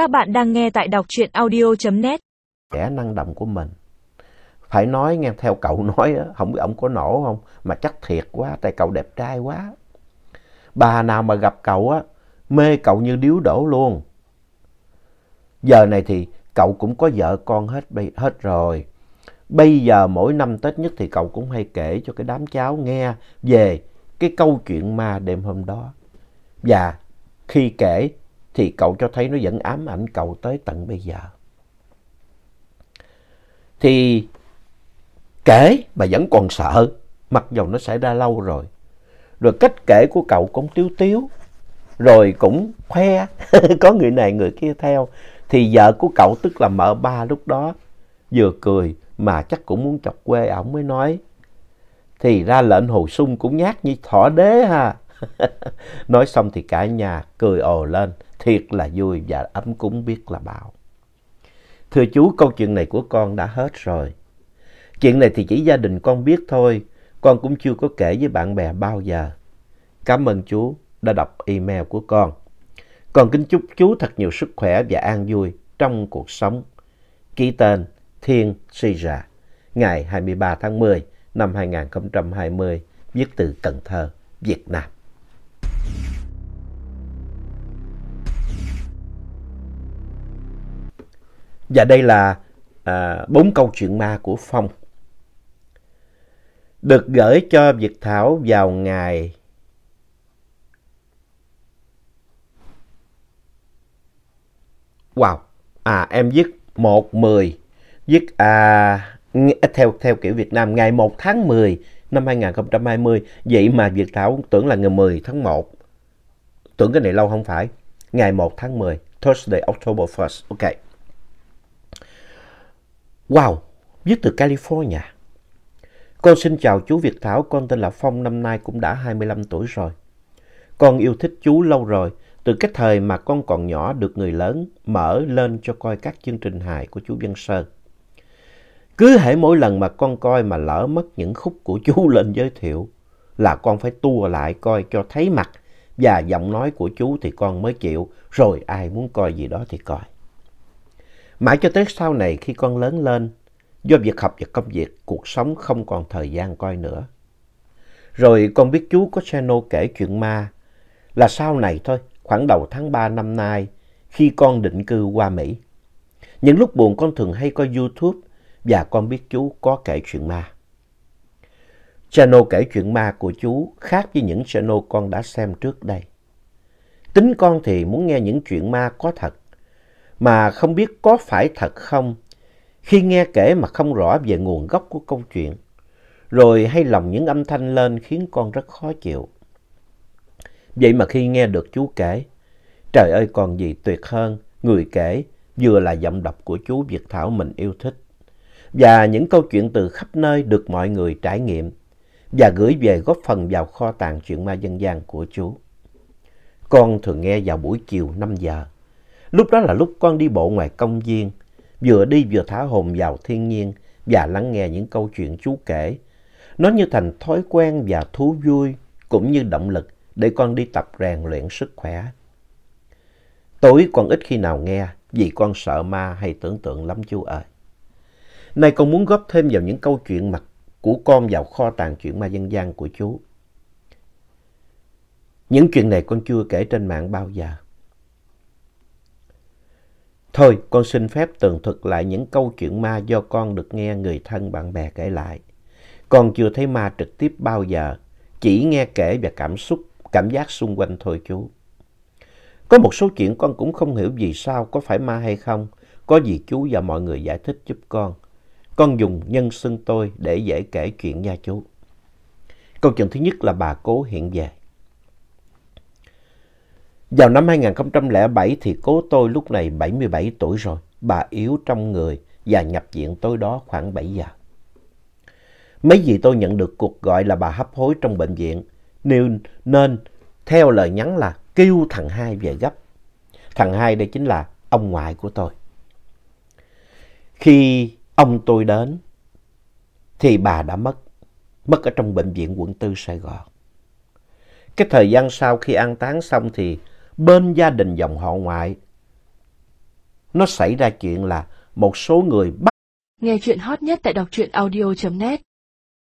Các bạn đang nghe tại đọc truyện audio.net. Kẻ năng động của mình. Phải nói nghe theo cậu nói á, không biết ông có nổ không, mà chắc thiệt quá, tại cậu đẹp trai quá. Bà nào mà gặp cậu á, mê cậu như điếu đổ luôn. Giờ này thì cậu cũng có vợ con hết, hết rồi. Bây giờ mỗi năm Tết nhất thì cậu cũng hay kể cho cái đám cháu nghe về cái câu chuyện ma đêm hôm đó. Và khi kể thì cậu cho thấy nó vẫn ám ảnh cậu tới tận bây giờ. Thì kể mà vẫn còn sợ, mặc dù nó xảy ra lâu rồi. Rồi cách kể của cậu cũng tiếu tiếu, rồi cũng khoe, có người này người kia theo. Thì vợ của cậu tức là mợ ba lúc đó vừa cười mà chắc cũng muốn chọc quê ổng mới nói. Thì ra lệnh hồ sung cũng nhát như thỏ đế ha. nói xong thì cả nhà cười ồ lên, thiệt là vui và ấm cúng biết là bao. Thưa chú, câu chuyện này của con đã hết rồi. Chuyện này thì chỉ gia đình con biết thôi, con cũng chưa có kể với bạn bè bao giờ. Cảm ơn chú đã đọc email của con. Con kính chúc chú thật nhiều sức khỏe và an vui trong cuộc sống. Ký tên Thiên Sira, ngày 23 tháng 10 năm 2020, viết từ Cần Thơ, Việt Nam. Và đây là à, bốn câu chuyện ma của Phong. Được gửi cho Việt Thảo vào ngày Wow, à em viết 1-10, viết à, theo theo kiểu Việt Nam ngày 1 tháng 10 năm 2020. Vậy mà Việt Thảo tưởng là ngày 10 tháng 1. Tưởng cái này lâu không phải. Ngày 1 tháng 10, Thursday, October 1st. Ok. Wow, viết từ California. Con xin chào chú Việt Thảo, con tên là Phong, năm nay cũng đã 25 tuổi rồi. Con yêu thích chú lâu rồi, từ cái thời mà con còn nhỏ được người lớn mở lên cho coi các chương trình hài của chú Văn Sơn. Cứ hễ mỗi lần mà con coi mà lỡ mất những khúc của chú lên giới thiệu là con phải tua lại coi cho thấy mặt và giọng nói của chú thì con mới chịu, rồi ai muốn coi gì đó thì coi. Mãi cho tới sau này khi con lớn lên, do việc học và công việc, cuộc sống không còn thời gian coi nữa. Rồi con biết chú có channel kể chuyện ma là sau này thôi, khoảng đầu tháng 3 năm nay, khi con định cư qua Mỹ. Những lúc buồn con thường hay coi YouTube và con biết chú có kể chuyện ma. Channel kể chuyện ma của chú khác với những channel con đã xem trước đây. Tính con thì muốn nghe những chuyện ma có thật, mà không biết có phải thật không khi nghe kể mà không rõ về nguồn gốc của câu chuyện, rồi hay lòng những âm thanh lên khiến con rất khó chịu. Vậy mà khi nghe được chú kể, trời ơi còn gì tuyệt hơn, người kể vừa là giọng đọc của chú Việt Thảo mình yêu thích. Và những câu chuyện từ khắp nơi được mọi người trải nghiệm và gửi về góp phần vào kho tàng chuyện ma dân gian của chú. Con thường nghe vào buổi chiều 5 giờ. Lúc đó là lúc con đi bộ ngoài công viên, vừa đi vừa thả hồn vào thiên nhiên và lắng nghe những câu chuyện chú kể. Nó như thành thói quen và thú vui cũng như động lực để con đi tập rèn luyện sức khỏe. Tối con ít khi nào nghe vì con sợ ma hay tưởng tượng lắm chú ơi. Nay con muốn góp thêm vào những câu chuyện mặt của con vào kho tàng chuyện ma dân gian của chú. Những chuyện này con chưa kể trên mạng bao giờ. Thôi, con xin phép tường thuật lại những câu chuyện ma do con được nghe người thân bạn bè kể lại. Con chưa thấy ma trực tiếp bao giờ, chỉ nghe kể và cảm xúc, cảm giác xung quanh thôi chú. Có một số chuyện con cũng không hiểu vì sao có phải ma hay không, có gì chú và mọi người giải thích giúp con. Con dùng nhân xưng tôi để dễ kể chuyện nha chú. Câu chuyện thứ nhất là bà cố hiện về. Vào năm 2007 thì cố tôi lúc này 77 tuổi rồi, bà yếu trong người và nhập viện tối đó khoảng 7 giờ. Mấy dì tôi nhận được cuộc gọi là bà hấp hối trong bệnh viện, nên, nên theo lời nhắn là kêu thằng hai về gấp. Thằng hai đây chính là ông ngoại của tôi. Khi ông tôi đến thì bà đã mất, mất ở trong bệnh viện quận 4 Sài Gòn. Cái thời gian sau khi an táng xong thì bên gia đình dòng họ ngoại. Nó xảy ra chuyện là một số người bắt Nghe chuyện hot nhất tại đọc truyện audio.net